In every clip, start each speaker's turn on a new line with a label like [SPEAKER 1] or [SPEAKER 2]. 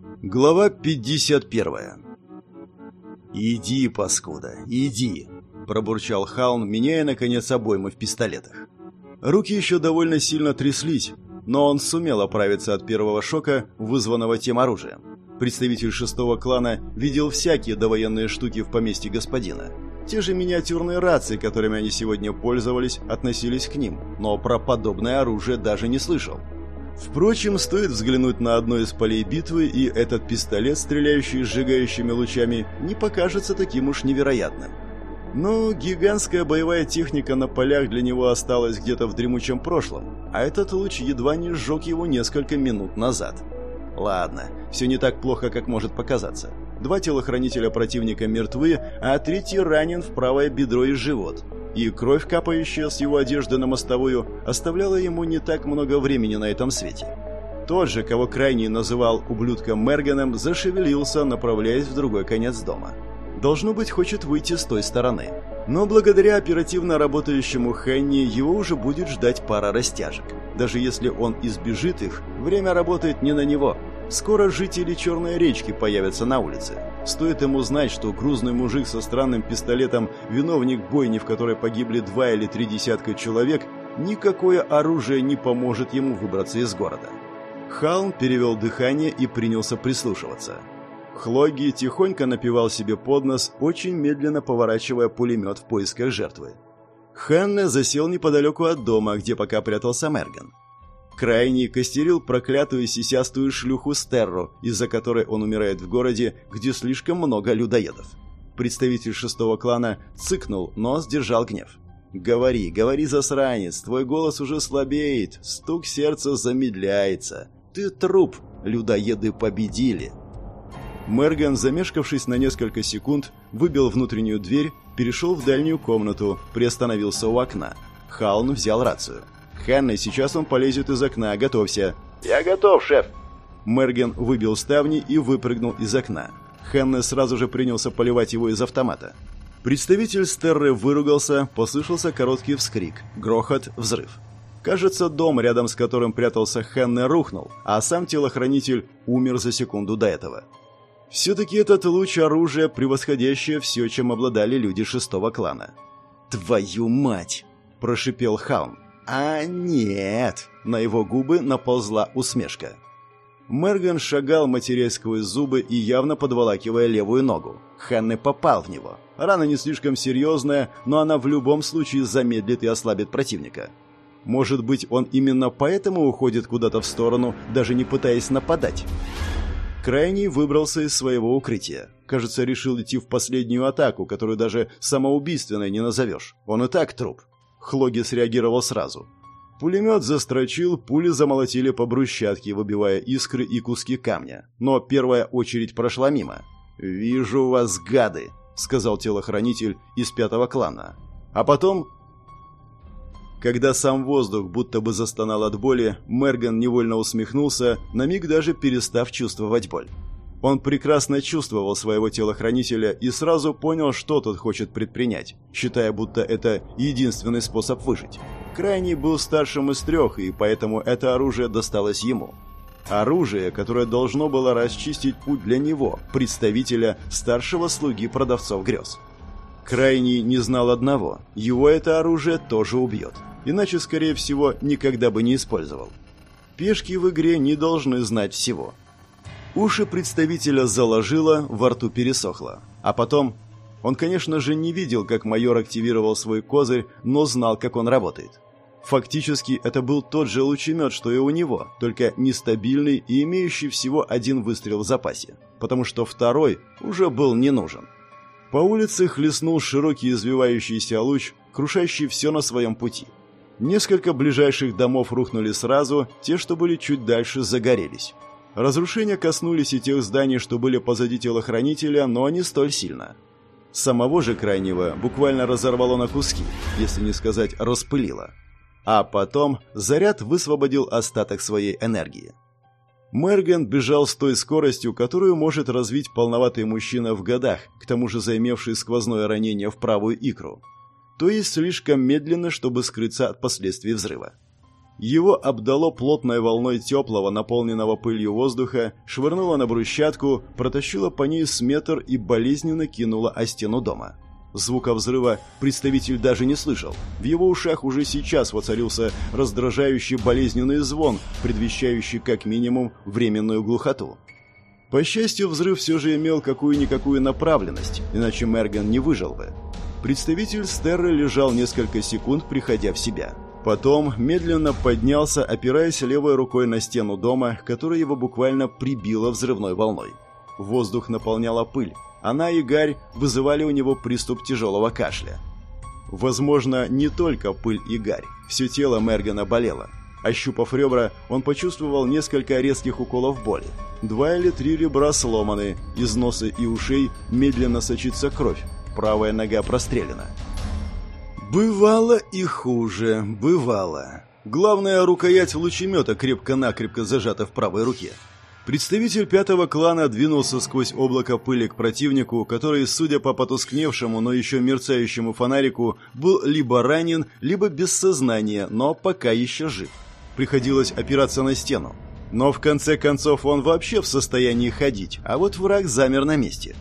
[SPEAKER 1] Глава 51 «Иди, паскуда, иди!» – пробурчал Хаун, меняя, наконец, обоймы в пистолетах. Руки еще довольно сильно тряслись, но он сумел оправиться от первого шока, вызванного тем оружием. Представитель шестого клана видел всякие довоенные штуки в поместье господина. Те же миниатюрные рации, которыми они сегодня пользовались, относились к ним, но про подобное оружие даже не слышал. Впрочем, стоит взглянуть на одно из полей битвы, и этот пистолет, стреляющий сжигающими лучами, не покажется таким уж невероятным. Но гигантская боевая техника на полях для него осталась где-то в дремучем прошлом, а этот луч едва не сжег его несколько минут назад. Ладно, все не так плохо, как может показаться. Два телохранителя противника мертвы, а третий ранен в правое бедро и живот – и кровь, капающая с его одежды на мостовую, оставляла ему не так много времени на этом свете. Тот же, кого крайний называл ублюдком Мерганом, зашевелился, направляясь в другой конец дома. Должно быть, хочет выйти с той стороны. Но благодаря оперативно работающему Хенни его уже будет ждать пара растяжек. Даже если он избежит их, время работает не на него. Скоро жители Черной речки появятся на улице. Стоит ему знать, что грузный мужик со странным пистолетом, виновник бойни, в которой погибли два или три десятка человек, никакое оружие не поможет ему выбраться из города. Халм перевел дыхание и принялся прислушиваться. Хлоги тихонько напевал себе под нос, очень медленно поворачивая пулемет в поисках жертвы. Ханне засел неподалеку от дома, где пока прятался Мерган. Крайний костерил проклятую сисястую шлюху Стерру, из-за которой он умирает в городе, где слишком много людоедов. Представитель шестого клана цыкнул, но сдержал гнев. «Говори, говори, засранец, твой голос уже слабеет, стук сердца замедляется. Ты труп, людоеды победили». Мерган, замешкавшись на несколько секунд, выбил внутреннюю дверь, перешел в дальнюю комнату, приостановился у окна. Халн взял рацию. Ханна, сейчас он полезет из окна, готовься».
[SPEAKER 2] «Я готов, шеф».
[SPEAKER 1] Мерген выбил ставни и выпрыгнул из окна. Ханна сразу же принялся поливать его из автомата. Представитель Стерры выругался, послышался короткий вскрик, грохот, взрыв. Кажется, дом, рядом с которым прятался Хенне, рухнул, а сам телохранитель умер за секунду до этого. Все-таки этот луч оружия, превосходящее все, чем обладали люди шестого клана. «Твою мать!» – прошипел Хаун. А нет, на его губы наползла усмешка. Мерган шагал, матерясь зубы и явно подволакивая левую ногу. Ханне попал в него. Рана не слишком серьезная, но она в любом случае замедлит и ослабит противника. Может быть, он именно поэтому уходит куда-то в сторону, даже не пытаясь нападать. Крайний выбрался из своего укрытия. Кажется, решил идти в последнюю атаку, которую даже самоубийственной не назовешь. Он и так труп. Хлоги среагировал сразу. Пулемет застрочил, пули замолотили по брусчатке, выбивая искры и куски камня. Но первая очередь прошла мимо. «Вижу вас, гады!» — сказал телохранитель из пятого клана. А потом... Когда сам воздух будто бы застонал от боли, Мерган невольно усмехнулся, на миг даже перестав чувствовать боль. Он прекрасно чувствовал своего телохранителя и сразу понял, что тот хочет предпринять, считая, будто это единственный способ выжить. Крайний был старшим из трех, и поэтому это оружие досталось ему. Оружие, которое должно было расчистить путь для него, представителя старшего слуги продавцов грез. Крайний не знал одного – его это оружие тоже убьет, иначе, скорее всего, никогда бы не использовал. Пешки в игре не должны знать всего – Уши представителя заложило, во рту пересохло. А потом... Он, конечно же, не видел, как майор активировал свой козырь, но знал, как он работает. Фактически, это был тот же лучемет, что и у него, только нестабильный и имеющий всего один выстрел в запасе, потому что второй уже был не нужен. По улице хлестнул широкий извивающийся луч, крушащий все на своем пути. Несколько ближайших домов рухнули сразу, те, что были чуть дальше, загорелись. Разрушения коснулись и тех зданий, что были позади телохранителя, но не столь сильно. Самого же крайнего буквально разорвало на куски, если не сказать распылило. А потом заряд высвободил остаток своей энергии. Мерген бежал с той скоростью, которую может развить полноватый мужчина в годах, к тому же заимевший сквозное ранение в правую икру. То есть слишком медленно, чтобы скрыться от последствий взрыва. Его обдало плотной волной теплого, наполненного пылью воздуха, швырнуло на брусчатку, протащило по ней с метр и болезненно кинуло о стену дома. Звука взрыва представитель даже не слышал. В его ушах уже сейчас воцарился раздражающий болезненный звон, предвещающий как минимум временную глухоту. По счастью, взрыв все же имел какую-никакую направленность, иначе Мерган не выжил бы. Представитель Стерры лежал несколько секунд, приходя в себя. Потом медленно поднялся, опираясь левой рукой на стену дома, которая его буквально прибила взрывной волной. Воздух наполняла пыль. Она и гарь вызывали у него приступ тяжелого кашля. Возможно, не только пыль и гарь. Все тело Мергана болело. Ощупав ребра, он почувствовал несколько резких уколов боли. Два или три ребра сломаны, из носа и ушей медленно сочится кровь. Правая нога прострелена. Бывало и хуже, бывало. Главная рукоять лучемета крепко-накрепко зажата в правой руке. Представитель пятого клана двинулся сквозь облако пыли к противнику, который, судя по потускневшему, но еще мерцающему фонарику, был либо ранен, либо без сознания, но пока еще жив. Приходилось опираться на стену. Но в конце концов он вообще в состоянии ходить, а вот враг замер на месте.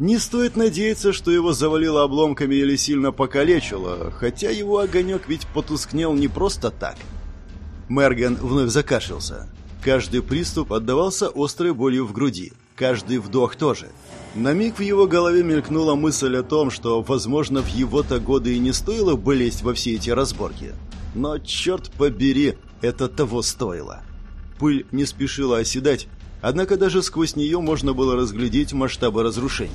[SPEAKER 1] Не стоит надеяться, что его завалило обломками или сильно покалечило, хотя его огонек ведь потускнел не просто так. Мерган вновь закашлялся. Каждый приступ отдавался острой болью в груди. Каждый вдох тоже. На миг в его голове мелькнула мысль о том, что, возможно, в его-то годы и не стоило бы лезть во все эти разборки. Но, черт побери, это того стоило. Пыль не спешила оседать, однако даже сквозь нее можно было разглядеть масштабы разрушений.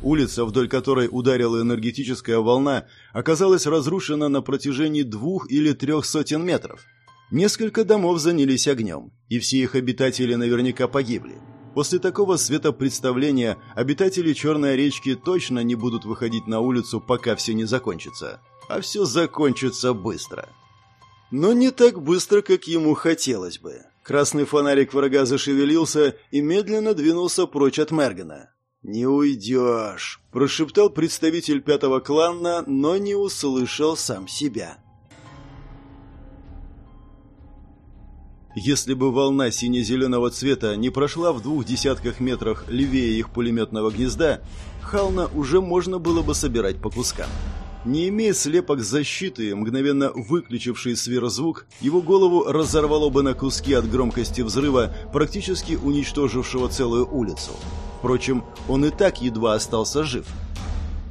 [SPEAKER 1] Улица, вдоль которой ударила энергетическая волна, оказалась разрушена на протяжении двух или трех сотен метров. Несколько домов занялись огнем, и все их обитатели наверняка погибли. После такого светопредставления обитатели Черной речки точно не будут выходить на улицу, пока все не закончится. А все закончится быстро. Но не так быстро, как ему хотелось бы. Красный фонарик врага зашевелился и медленно двинулся прочь от Мергана. «Не уйдешь», – прошептал представитель пятого клана, но не услышал сам себя. Если бы волна сине-зеленого цвета не прошла в двух десятках метрах левее их пулеметного гнезда, Хална уже можно было бы собирать по кускам. Не имея слепок защиты, мгновенно выключивший сверхзвук, его голову разорвало бы на куски от громкости взрыва, практически уничтожившего целую улицу. Впрочем, он и так едва остался жив.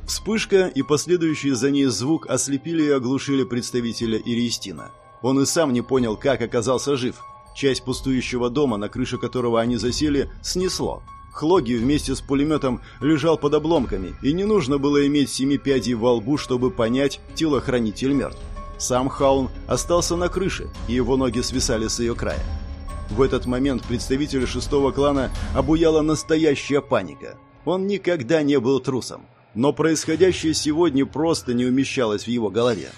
[SPEAKER 1] Вспышка и последующий за ней звук ослепили и оглушили представителя Иристина. Он и сам не понял, как оказался жив – Часть пустующего дома, на крыше которого они засели, снесло. Хлоги вместе с пулеметом лежал под обломками, и не нужно было иметь семи пядей во лбу, чтобы понять, телохранитель мертв. Сам Хаун остался на крыше, и его ноги свисали с ее края. В этот момент представителя шестого клана обуяла настоящая паника. Он никогда не был трусом, но происходящее сегодня просто не умещалось в его голове.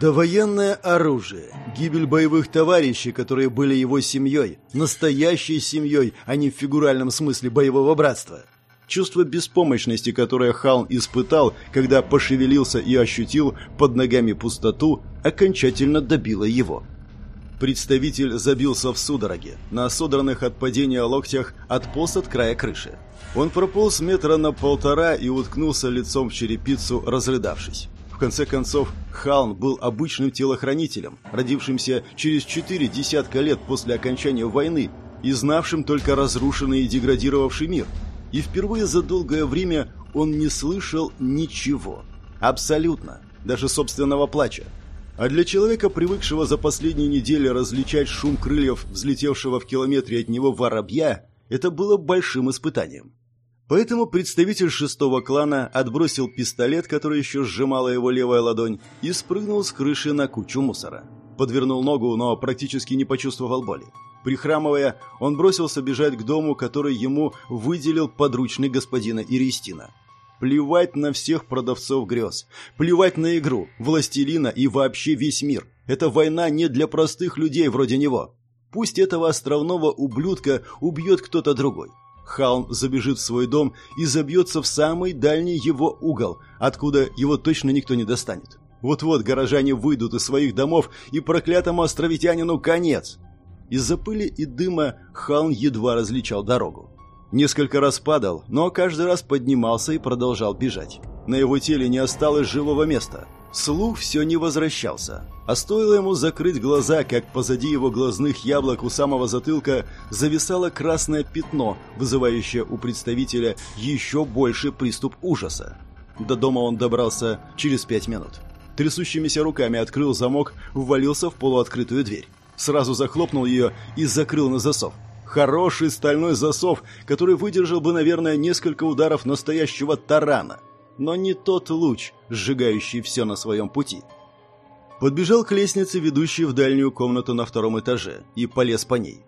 [SPEAKER 1] Довоенное оружие, гибель боевых товарищей, которые были его семьей, настоящей семьей, а не в фигуральном смысле боевого братства. Чувство беспомощности, которое Халн испытал, когда пошевелился и ощутил под ногами пустоту, окончательно добило его. Представитель забился в судороге, на содранных от падения локтях отполз от края крыши. Он прополз метра на полтора и уткнулся лицом в черепицу, разрыдавшись конце концов, Халн был обычным телохранителем, родившимся через четыре десятка лет после окончания войны и знавшим только разрушенный и деградировавший мир. И впервые за долгое время он не слышал ничего. Абсолютно. Даже собственного плача. А для человека, привыкшего за последние недели различать шум крыльев, взлетевшего в километре от него воробья, это было большим испытанием. Поэтому представитель шестого клана отбросил пистолет, который еще сжимала его левая ладонь, и спрыгнул с крыши на кучу мусора. Подвернул ногу, но практически не почувствовал боли. Прихрамывая, он бросился бежать к дому, который ему выделил подручный господина Иристина. Плевать на всех продавцов грез. Плевать на игру, властелина и вообще весь мир. Эта война не для простых людей вроде него. Пусть этого островного ублюдка убьет кто-то другой. Хаун забежит в свой дом и забьется в самый дальний его угол, откуда его точно никто не достанет. Вот-вот горожане выйдут из своих домов, и проклятому островитянину конец. Из-за пыли и дыма Халн едва различал дорогу. Несколько раз падал, но каждый раз поднимался и продолжал бежать. На его теле не осталось живого места. Слух все не возвращался. А стоило ему закрыть глаза, как позади его глазных яблок у самого затылка зависало красное пятно, вызывающее у представителя еще больший приступ ужаса. До дома он добрался через пять минут. Трясущимися руками открыл замок, ввалился в полуоткрытую дверь. Сразу захлопнул ее и закрыл на засов. Хороший стальной засов, который выдержал бы, наверное, несколько ударов настоящего тарана. Но не тот луч, сжигающий все на своем пути. Подбежал к лестнице, ведущей в дальнюю комнату на втором этаже, и полез по ней.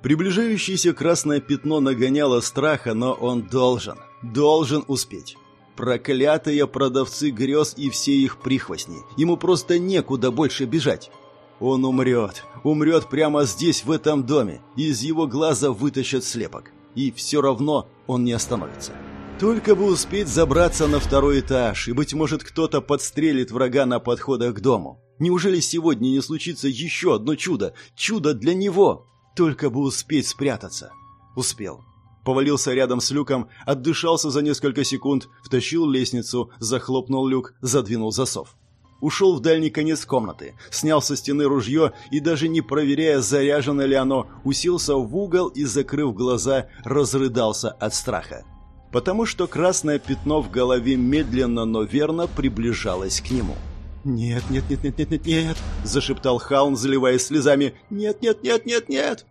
[SPEAKER 1] Приближающееся красное пятно нагоняло страха, но он должен, должен успеть. Проклятые продавцы грез и все их прихвостни. Ему просто некуда больше бежать. Он умрет. Умрет прямо здесь, в этом доме. Из его глаза вытащат слепок. И все равно он не остановится. Только бы успеть забраться на второй этаж, и, быть может, кто-то подстрелит врага на подходах к дому. Неужели сегодня не случится еще одно чудо? Чудо для него! Только бы успеть спрятаться. Успел. Повалился рядом с люком, отдышался за несколько секунд, втащил лестницу, захлопнул люк, задвинул засов ушел в дальний конец комнаты, снял со стены ружье и, даже не проверяя, заряжено ли оно, уселся в угол и, закрыв глаза, разрыдался от страха. Потому что красное пятно в голове медленно, но верно приближалось к нему. «Нет, нет, нет, нет, нет, нет, нет!» – зашептал Хаун, заливаясь слезами. «Нет, нет, нет, нет, нет!»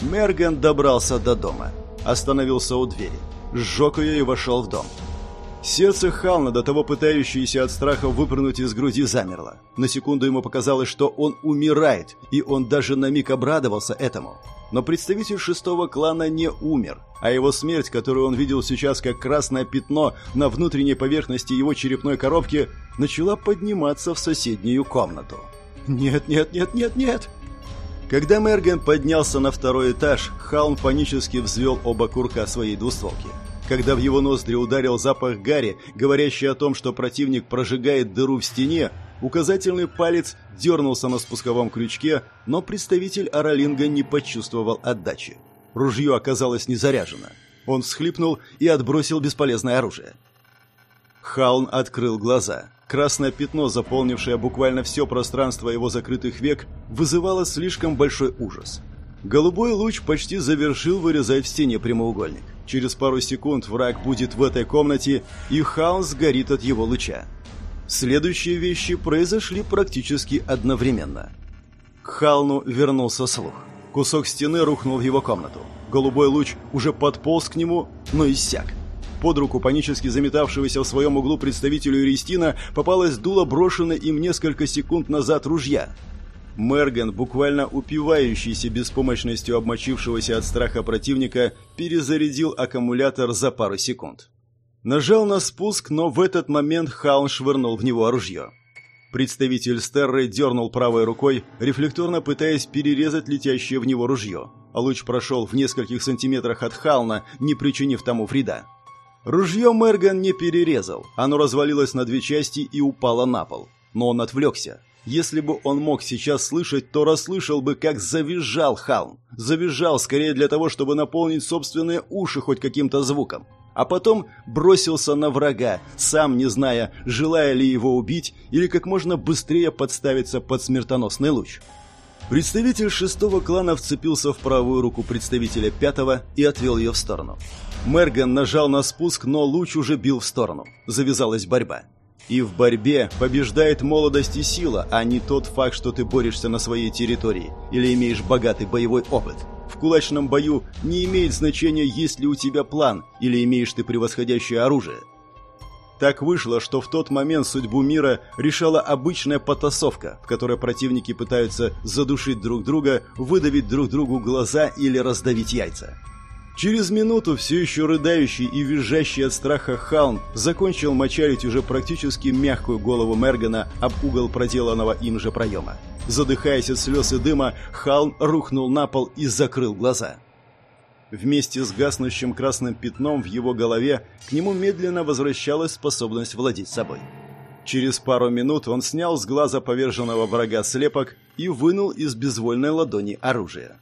[SPEAKER 1] Мерган добрался до дома. Остановился у двери. Сжег ее и вошел в дом. Сердце Хална, до того пытающееся от страха выпрыгнуть из груди, замерло. На секунду ему показалось, что он умирает, и он даже на миг обрадовался этому. Но представитель шестого клана не умер, а его смерть, которую он видел сейчас как красное пятно на внутренней поверхности его черепной коробки, начала подниматься в соседнюю комнату. «Нет, нет, нет, нет, нет!» Когда Мерген поднялся на второй этаж, Халн панически взвел оба курка своей двустволки. Когда в его ноздри ударил запах гари, говорящий о том, что противник прожигает дыру в стене, указательный палец дернулся на спусковом крючке, но представитель Аралинга не почувствовал отдачи. Ружье оказалось не заряжено. Он всхлипнул и отбросил бесполезное оружие. Хаун открыл глаза. Красное пятно, заполнившее буквально все пространство его закрытых век, вызывало слишком большой ужас. Голубой луч почти завершил вырезать в стене прямоугольник. Через пару секунд враг будет в этой комнате, и хаос горит от его луча. Следующие вещи произошли практически одновременно. К Халну вернулся слух. Кусок стены рухнул в его комнату. Голубой луч уже подполз к нему, но иссяк. Под руку панически заметавшегося в своем углу представителю Иристина попалось дуло брошенное им несколько секунд назад ружья – Мерген, буквально упивающийся беспомощностью обмочившегося от страха противника, перезарядил аккумулятор за пару секунд. Нажал на спуск, но в этот момент Хаун швырнул в него оружие. Представитель Стерры дернул правой рукой, рефлекторно пытаясь перерезать летящее в него ружье, а луч прошел в нескольких сантиметрах от Хална, не причинив тому вреда. Ружье Мерган не перерезал, оно развалилось на две части и упало на пол. Но он отвлекся. Если бы он мог сейчас слышать, то расслышал бы, как завизжал Халм. Завизжал скорее для того, чтобы наполнить собственные уши хоть каким-то звуком. А потом бросился на врага, сам не зная, желая ли его убить или как можно быстрее подставиться под смертоносный луч. Представитель шестого клана вцепился в правую руку представителя пятого и отвел ее в сторону. Мерган нажал на спуск, но луч уже бил в сторону. Завязалась борьба. И в борьбе побеждает молодость и сила, а не тот факт, что ты борешься на своей территории или имеешь богатый боевой опыт. В кулачном бою не имеет значения, есть ли у тебя план или имеешь ты превосходящее оружие. Так вышло, что в тот момент судьбу мира решала обычная потасовка, в которой противники пытаются задушить друг друга, выдавить друг другу глаза или раздавить яйца. Через минуту все еще рыдающий и визжащий от страха Халм закончил мочалить уже практически мягкую голову Мергана об угол проделанного им же проема. Задыхаясь от слез и дыма, Халм рухнул на пол и закрыл глаза. Вместе с гаснущим красным пятном в его голове к нему медленно возвращалась способность владеть собой. Через пару минут он снял с глаза поверженного врага слепок и вынул из безвольной ладони оружие.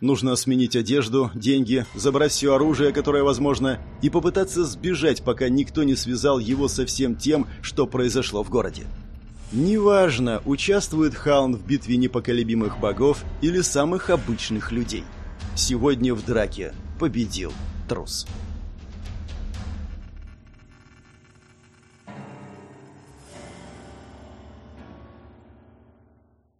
[SPEAKER 1] Нужно сменить одежду, деньги, забрать все оружие, которое возможно, и попытаться сбежать, пока никто не связал его со всем тем, что произошло в городе. Неважно, участвует Хаун в битве непоколебимых богов или самых обычных людей. Сегодня в драке победил трус.